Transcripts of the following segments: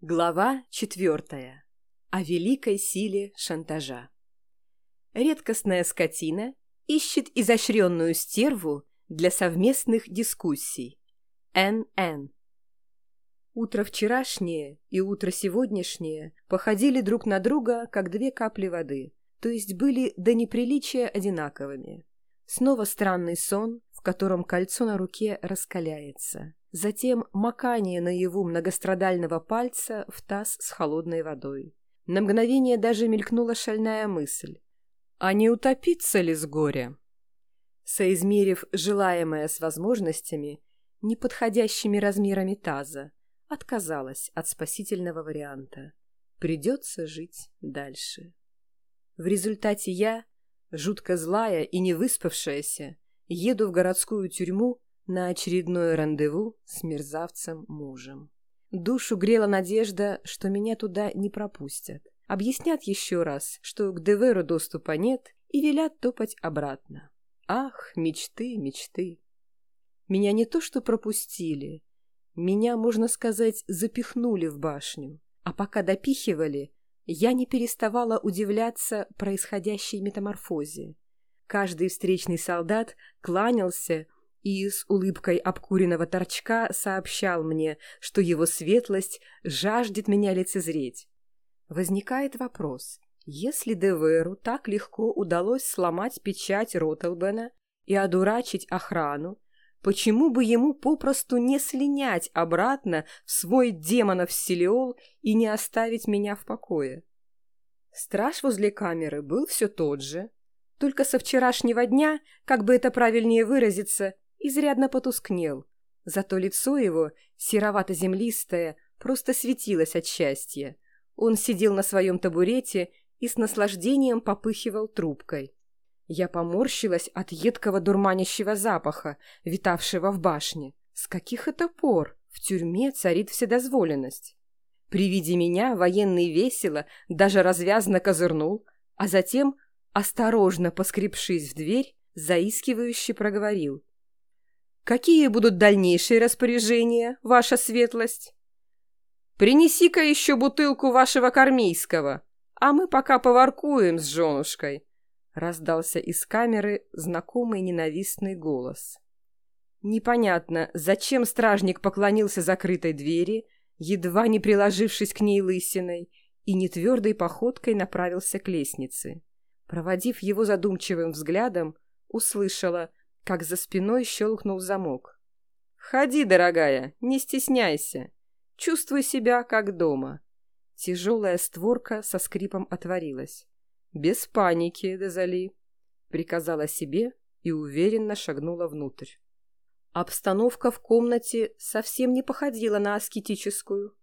Глава четвертая. О великой силе шантажа. Редкостная скотина ищет изощренную стерву для совместных дискуссий. Н.Н. Утро вчерашнее и утро сегодняшнее походили друг на друга, как две капли воды, то есть были до неприличия одинаковыми. Снова странный сон, в котором кольцо на руке раскаляется. Затем макание наяву многострадального пальца в таз с холодной водой. На мгновение даже мелькнула шальная мысль. А не утопиться ли с горя? Соизмерив желаемое с возможностями, неподходящими размерами таза, отказалась от спасительного варианта. Придется жить дальше. В результате я, жутко злая и не выспавшаяся, еду в городскую тюрьму на очередное рандеву с мерзавцем-мужем. Душу грела надежда, что меня туда не пропустят. Объяснят еще раз, что к Деверу доступа нет, и велят топать обратно. Ах, мечты, мечты. Меня не то что пропустили, меня, можно сказать, запихнули в башню. А пока допихивали, я не переставала удивляться происходящей метаморфозе. Каждый встречный солдат кланялся, и с улыбкой обкуренного торчка сообщал мне, что его светлость жаждет меня лицезреть. Возникает вопрос, если Деверу так легко удалось сломать печать Ротелбена и одурачить охрану, почему бы ему попросту не слинять обратно в свой демонов Селиол и не оставить меня в покое? Страж возле камеры был все тот же, только со вчерашнего дня, как бы это правильнее выразиться, изрядно потускнел, зато лицо его, серовато-землистое, просто светилось от счастья. Он сидел на своем табурете и с наслаждением попыхивал трубкой. Я поморщилась от едкого дурманящего запаха, витавшего в башне. С каких это пор в тюрьме царит вседозволенность? При виде меня военный весело, даже развязно козырнул, а затем, осторожно поскребшись в дверь, заискивающе проговорил. Какие будут дальнейшие распоряжения, ваша светлость? Принеси-ка еще бутылку вашего кармейского, а мы пока поваркуем с женушкой. Раздался из камеры знакомый ненавистный голос. Непонятно, зачем стражник поклонился закрытой двери, едва не приложившись к ней лысиной, и нетвердой походкой направился к лестнице. Проводив его задумчивым взглядом, услышала, как за спиной щелкнул замок. «Ходи, дорогая, не стесняйся. Чувствуй себя как дома». Тяжелая створка со скрипом отворилась. «Без паники, Дезали», — приказала себе и уверенно шагнула внутрь. Обстановка в комнате совсем не походила на аскетическую.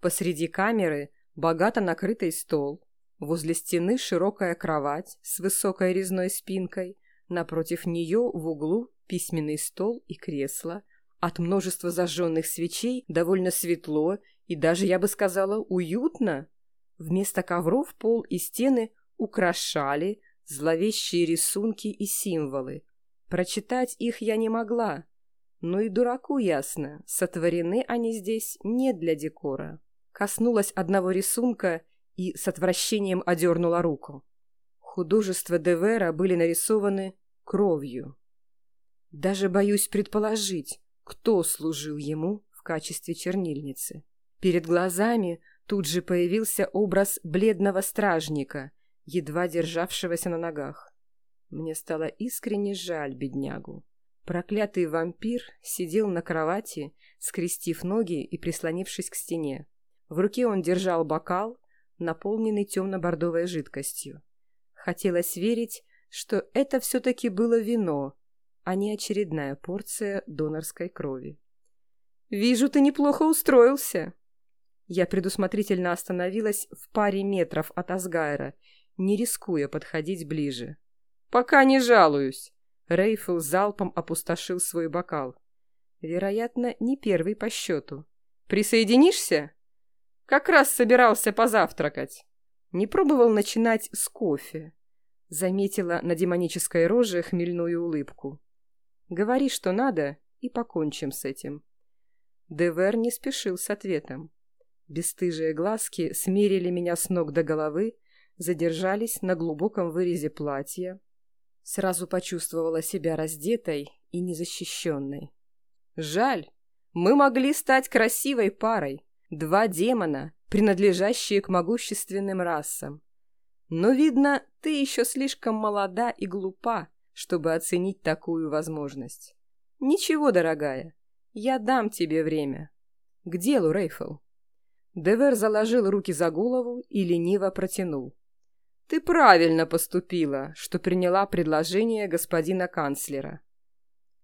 Посреди камеры богато накрытый стол, возле стены широкая кровать с высокой резной спинкой, Напротив нее в углу письменный стол и кресло. От множества зажженных свечей довольно светло и даже, я бы сказала, уютно. Вместо ковров пол и стены украшали зловещие рисунки и символы. Прочитать их я не могла. Но и дураку ясно, сотворены они здесь не для декора. Коснулась одного рисунка и с отвращением одернула руку. Художества Девера были нарисованы кровью. Даже боюсь предположить, кто служил ему в качестве чернильницы. Перед глазами тут же появился образ бледного стражника, едва державшегося на ногах. Мне стало искренне жаль беднягу. Проклятый вампир сидел на кровати, скрестив ноги и прислонившись к стене. В руке он держал бокал, наполненный темно-бордовой жидкостью. Хотелось верить, что это все-таки было вино, а не очередная порция донорской крови. «Вижу, ты неплохо устроился!» Я предусмотрительно остановилась в паре метров от Асгайра, не рискуя подходить ближе. «Пока не жалуюсь!» Рейфл залпом опустошил свой бокал. Вероятно, не первый по счету. «Присоединишься?» «Как раз собирался позавтракать». Не пробовал начинать с кофе. Заметила на демонической роже хмельную улыбку. «Говори, что надо, и покончим с этим». Девер не спешил с ответом. Бестыжие глазки смерили меня с ног до головы, задержались на глубоком вырезе платья. Сразу почувствовала себя раздетой и незащищенной. Жаль, мы могли стать красивой парой. Два демона, принадлежащие к могущественным расам. Но, видно, ты еще слишком молода и глупа, чтобы оценить такую возможность. Ничего, дорогая, я дам тебе время. К делу, Рейфл. Девер заложил руки за голову и лениво протянул. Ты правильно поступила, что приняла предложение господина канцлера.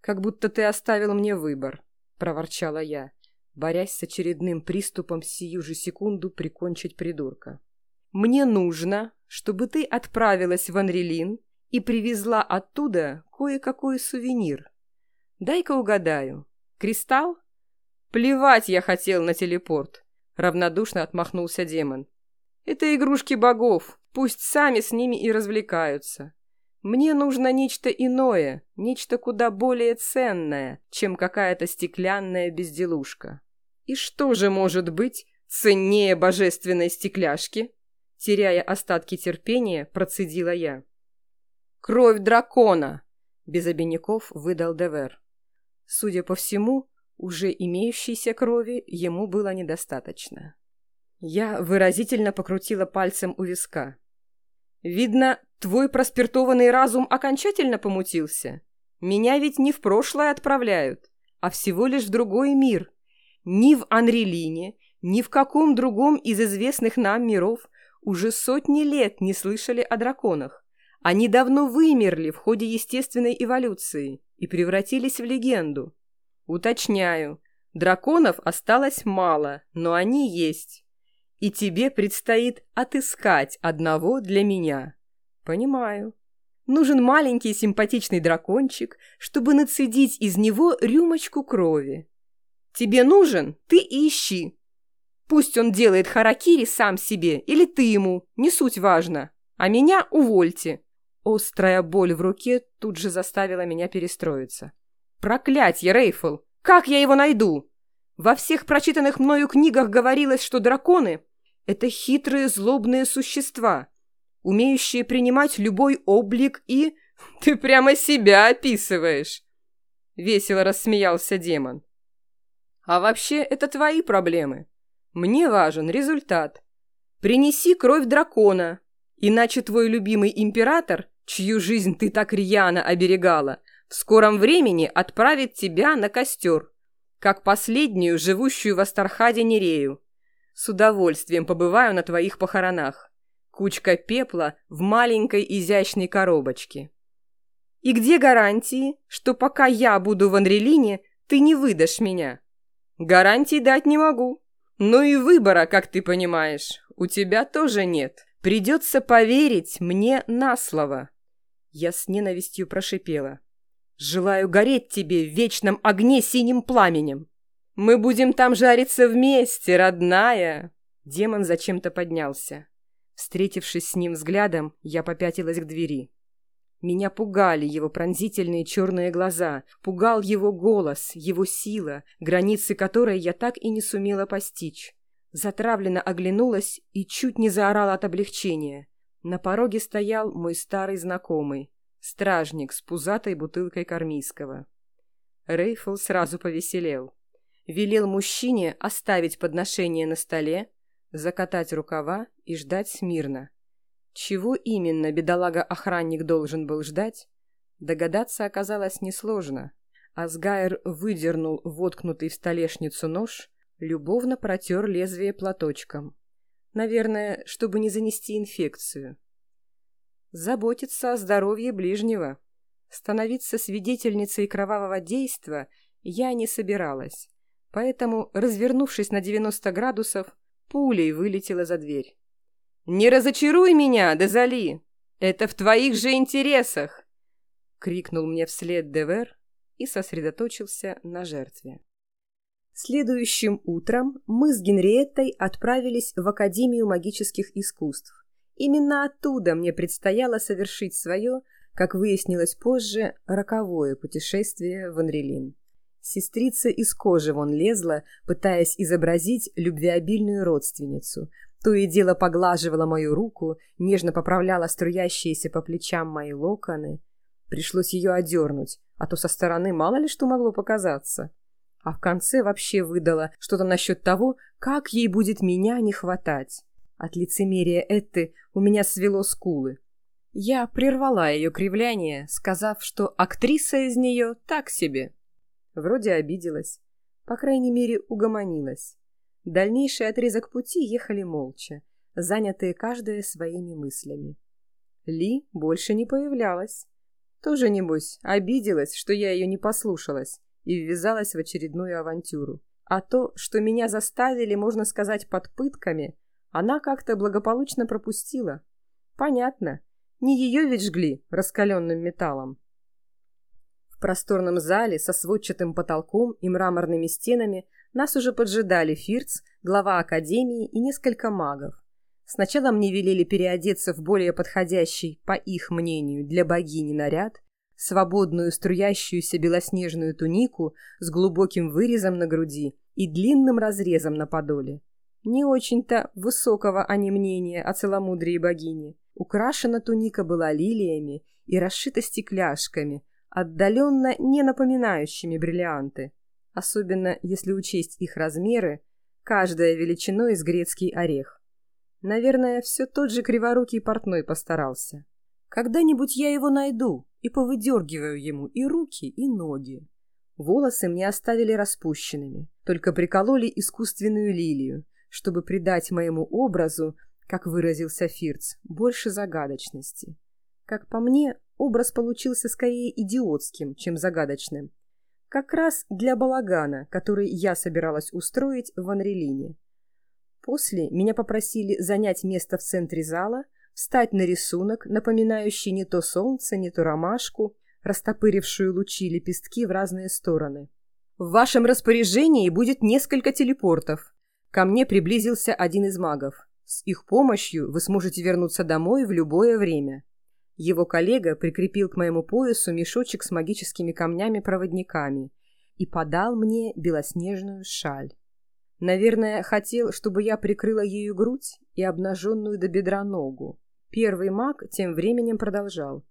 Как будто ты оставил мне выбор, проворчала я, борясь с очередным приступом сию же секунду прикончить придурка. Мне нужно, чтобы ты отправилась в Анрелин и привезла оттуда кое-какой сувенир. Дай-ка угадаю. Кристалл? Плевать я хотел на телепорт. Равнодушно отмахнулся демон. Это игрушки богов. Пусть сами с ними и развлекаются. Мне нужно нечто иное, нечто куда более ценное, чем какая-то стеклянная безделушка. И что же может быть ценнее божественной стекляшки? Теряя остатки терпения, процедила я. «Кровь дракона!» — без обиняков выдал Девер. Судя по всему, уже имеющейся крови ему было недостаточно. Я выразительно покрутила пальцем у виска. «Видно, твой проспиртованный разум окончательно помутился. Меня ведь не в прошлое отправляют, а всего лишь в другой мир. Ни в Анрелине, ни в каком другом из известных нам миров уже сотни лет не слышали о драконах. Они давно вымерли в ходе естественной эволюции и превратились в легенду. Уточняю, драконов осталось мало, но они есть. И тебе предстоит отыскать одного для меня. Понимаю. Нужен маленький симпатичный дракончик, чтобы нацедить из него рюмочку крови. Тебе нужен? Ты ищи. Пусть он делает харакири сам себе, или ты ему, не суть важно. А меня увольте. Острая боль в руке тут же заставила меня перестроиться. Проклятье, Рейфл! Как я его найду? Во всех прочитанных мною книгах говорилось, что драконы — это хитрые злобные существа, умеющие принимать любой облик и... Ты прямо себя описываешь! Весело рассмеялся демон. А вообще, это твои проблемы. Мне важен результат. Принеси кровь дракона, иначе твой любимый император, чью жизнь ты так рьяно оберегала, в скором времени отправит тебя на костер, как последнюю, живущую в Астархаде Нерею. С удовольствием побываю на твоих похоронах. Кучка пепла в маленькой изящной коробочке. И где гарантии, что пока я буду в Анрелине, ты не выдашь меня? Гарантий дать не могу. Ну и выбора, как ты понимаешь, у тебя тоже нет. Придется поверить мне на слово. Я с ненавистью прошипела. Желаю гореть тебе в вечном огне синим пламенем. Мы будем там жариться вместе, родная. Демон зачем-то поднялся. Встретившись с ним взглядом, я попятилась к двери. Меня пугали его пронзительные черные глаза, пугал его голос, его сила, границы которой я так и не сумела постичь. Затравленно оглянулась и чуть не заорала от облегчения. На пороге стоял мой старый знакомый, стражник с пузатой бутылкой кармийского. Рейфл сразу повеселел. Велел мужчине оставить подношение на столе, закатать рукава и ждать смирно. Чего именно бедолага-охранник должен был ждать, догадаться оказалось несложно. Асгайр выдернул воткнутый в столешницу нож, любовно протер лезвие платочком. Наверное, чтобы не занести инфекцию. Заботиться о здоровье ближнего. Становиться свидетельницей кровавого действа я не собиралась, поэтому, развернувшись на 90 градусов, пулей вылетела за дверь. «Не разочаруй меня, Дезали! Это в твоих же интересах!» — крикнул мне вслед Девер и сосредоточился на жертве. Следующим утром мы с Генриеттой отправились в Академию магических искусств. Именно оттуда мне предстояло совершить свое, как выяснилось позже, роковое путешествие в Анрелин. Сестрица из кожи вон лезла, пытаясь изобразить любвеобильную родственницу. То и дело поглаживала мою руку, нежно поправляла струящиеся по плечам мои локоны. Пришлось ее одернуть, а то со стороны мало ли что могло показаться. А в конце вообще выдала что-то насчет того, как ей будет меня не хватать. От лицемерия Этты у меня свело скулы. Я прервала ее кривляние, сказав, что актриса из нее так себе. Вроде обиделась. По крайней мере, угомонилась. Дальнейший отрезок пути ехали молча, занятые каждая своими мыслями. Ли больше не появлялась. Тоже, небось, обиделась, что я ее не послушалась и ввязалась в очередную авантюру. А то, что меня заставили, можно сказать, под пытками, она как-то благополучно пропустила. Понятно, не ее ведь жгли раскаленным металлом просторном зале со сводчатым потолком и мраморными стенами нас уже поджидали Фирц, глава академии и несколько магов. Сначала мне велели переодеться в более подходящий, по их мнению, для богини наряд, свободную струящуюся белоснежную тунику с глубоким вырезом на груди и длинным разрезом на подоле. Не очень-то высокого они мнения о целомудрии богини. Украшена туника была лилиями и расшита стекляшками, отдаленно не напоминающими бриллианты, особенно если учесть их размеры, каждая величиной из грецкий орех. Наверное, все тот же криворукий портной постарался. Когда-нибудь я его найду и повыдергиваю ему и руки, и ноги. Волосы мне оставили распущенными, только прикололи искусственную лилию, чтобы придать моему образу, как выразился Фирц, больше загадочности. Как по мне, образ получился скорее идиотским, чем загадочным. Как раз для балагана, который я собиралась устроить в Анрелине. После меня попросили занять место в центре зала, встать на рисунок, напоминающий не то солнце, не то ромашку, растопырившую лучи лепестки в разные стороны. В вашем распоряжении будет несколько телепортов. Ко мне приблизился один из магов. С их помощью вы сможете вернуться домой в любое время. Его коллега прикрепил к моему поясу мешочек с магическими камнями-проводниками и подал мне белоснежную шаль. Наверное, хотел, чтобы я прикрыла ею грудь и обнаженную до бедра ногу. Первый маг тем временем продолжал.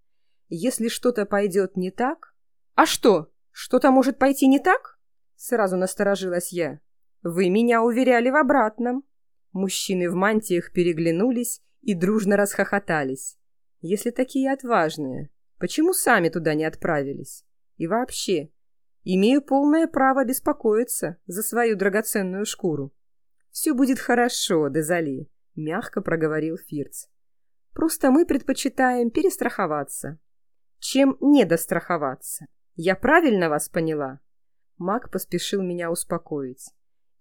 «Если что-то пойдет не так...» «А что? Что-то может пойти не так?» Сразу насторожилась я. «Вы меня уверяли в обратном». Мужчины в мантиях переглянулись и дружно расхохотались. Если такие отважные, почему сами туда не отправились? И вообще, имею полное право беспокоиться за свою драгоценную шкуру. «Все будет хорошо, Дезали», — мягко проговорил Фирц. «Просто мы предпочитаем перестраховаться, чем недостраховаться. Я правильно вас поняла?» Маг поспешил меня успокоить.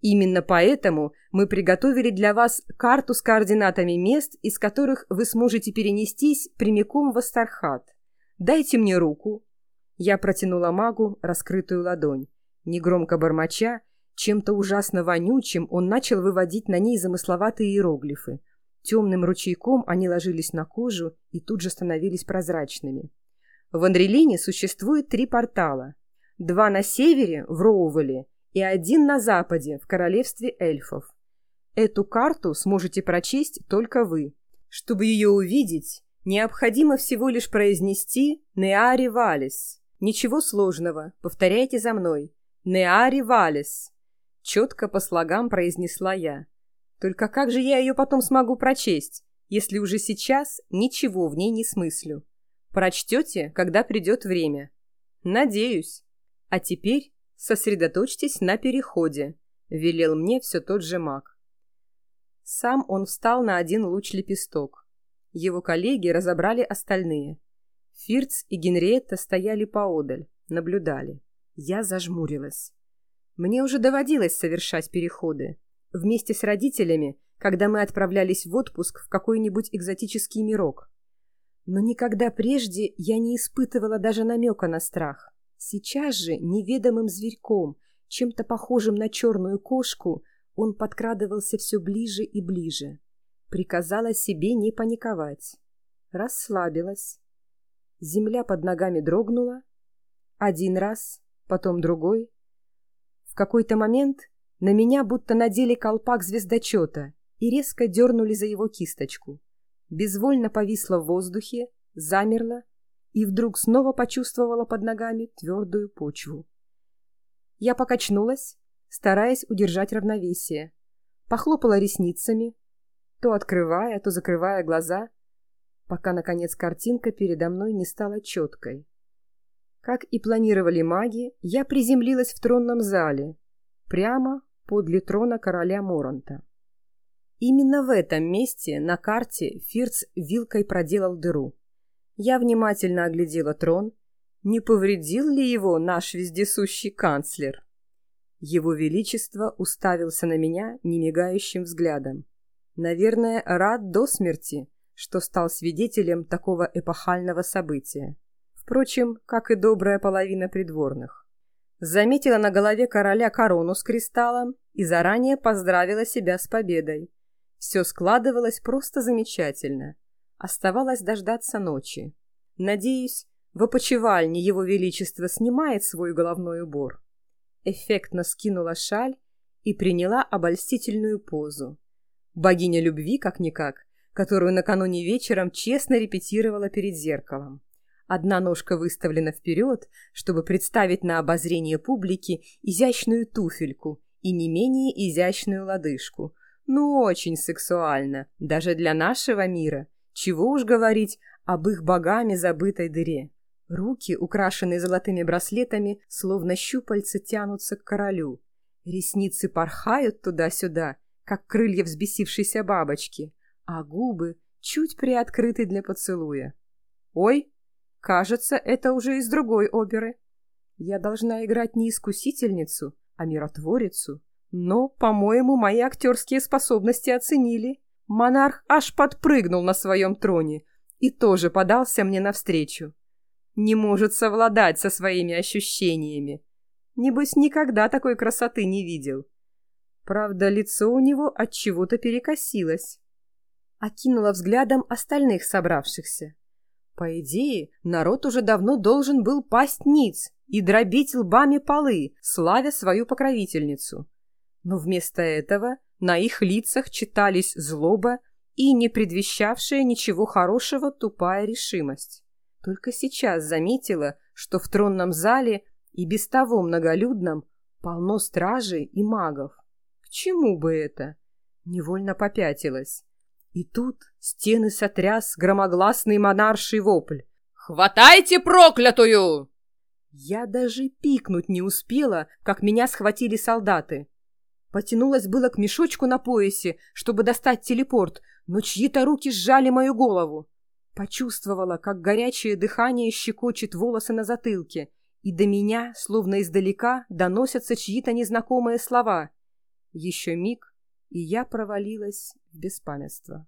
Именно поэтому мы приготовили для вас карту с координатами мест, из которых вы сможете перенестись прямиком в Астархат. Дайте мне руку. Я протянула магу раскрытую ладонь. Негромко бормоча, чем-то ужасно вонючим, он начал выводить на ней замысловатые иероглифы. Темным ручейком они ложились на кожу и тут же становились прозрачными. В Андрелине существует три портала. Два на севере, в Роувеле, и один на западе, в королевстве эльфов. Эту карту сможете прочесть только вы. Чтобы ее увидеть, необходимо всего лишь произнести «Неари Валис». Ничего сложного, повторяйте за мной. «Неари Валис». Четко по слогам произнесла я. Только как же я ее потом смогу прочесть, если уже сейчас ничего в ней не смыслю? Прочтете, когда придет время. Надеюсь. А теперь «Сосредоточьтесь на переходе», — велел мне все тот же маг. Сам он встал на один луч-лепесток. Его коллеги разобрали остальные. Фирц и Генриетта стояли поодаль, наблюдали. Я зажмурилась. Мне уже доводилось совершать переходы. Вместе с родителями, когда мы отправлялись в отпуск в какой-нибудь экзотический мирок. Но никогда прежде я не испытывала даже намека на страх. Сейчас же неведомым зверьком, чем-то похожим на черную кошку, он подкрадывался все ближе и ближе. Приказала себе не паниковать. Расслабилась. Земля под ногами дрогнула. Один раз, потом другой. В какой-то момент на меня будто надели колпак звездочета и резко дернули за его кисточку. Безвольно повисла в воздухе, замерла и вдруг снова почувствовала под ногами твердую почву. Я покачнулась, стараясь удержать равновесие. Похлопала ресницами, то открывая, то закрывая глаза, пока, наконец, картинка передо мной не стала четкой. Как и планировали маги, я приземлилась в тронном зале, прямо подле трона короля Моранта. Именно в этом месте на карте Фирц вилкой проделал дыру. Я внимательно оглядела трон. Не повредил ли его наш вездесущий канцлер? Его Величество уставился на меня немигающим взглядом. Наверное, рад до смерти, что стал свидетелем такого эпохального события. Впрочем, как и добрая половина придворных. Заметила на голове короля корону с кристаллом и заранее поздравила себя с победой. Все складывалось просто замечательно. Оставалось дождаться ночи. Надеюсь, в опочивальне его величество снимает свой головной убор. Эффектно скинула шаль и приняла обольстительную позу. Богиня любви, как-никак, которую накануне вечером честно репетировала перед зеркалом. Одна ножка выставлена вперед, чтобы представить на обозрение публики изящную туфельку и не менее изящную лодыжку, ну, очень сексуально, даже для нашего мира. Чего уж говорить об их богами забытой дыре. Руки, украшенные золотыми браслетами, словно щупальца тянутся к королю. Ресницы порхают туда-сюда, как крылья взбесившейся бабочки, а губы чуть приоткрыты для поцелуя. «Ой, кажется, это уже из другой оперы. Я должна играть не искусительницу, а миротворицу». Но, по-моему, мои актерские способности оценили. Монарх аж подпрыгнул на своем троне и тоже подался мне навстречу. Не может совладать со своими ощущениями. Небось, никогда такой красоты не видел. Правда, лицо у него от чего-то перекосилось. Окинула взглядом остальных собравшихся. По идее, народ уже давно должен был пасть ниц и дробить лбами полы, славя свою покровительницу. Но вместо этого на их лицах читались злоба и не предвещавшая ничего хорошего тупая решимость. Только сейчас заметила, что в тронном зале и без того многолюдном полно стражей и магов. К чему бы это? Невольно попятилась. И тут стены сотряс громогласный монарший вопль. «Хватайте проклятую!» Я даже пикнуть не успела, как меня схватили солдаты. Потянулась было к мешочку на поясе, чтобы достать телепорт, но чьи-то руки сжали мою голову. Почувствовала, как горячее дыхание щекочет волосы на затылке, и до меня, словно издалека, доносятся чьи-то незнакомые слова. Еще миг, и я провалилась в беспамятство.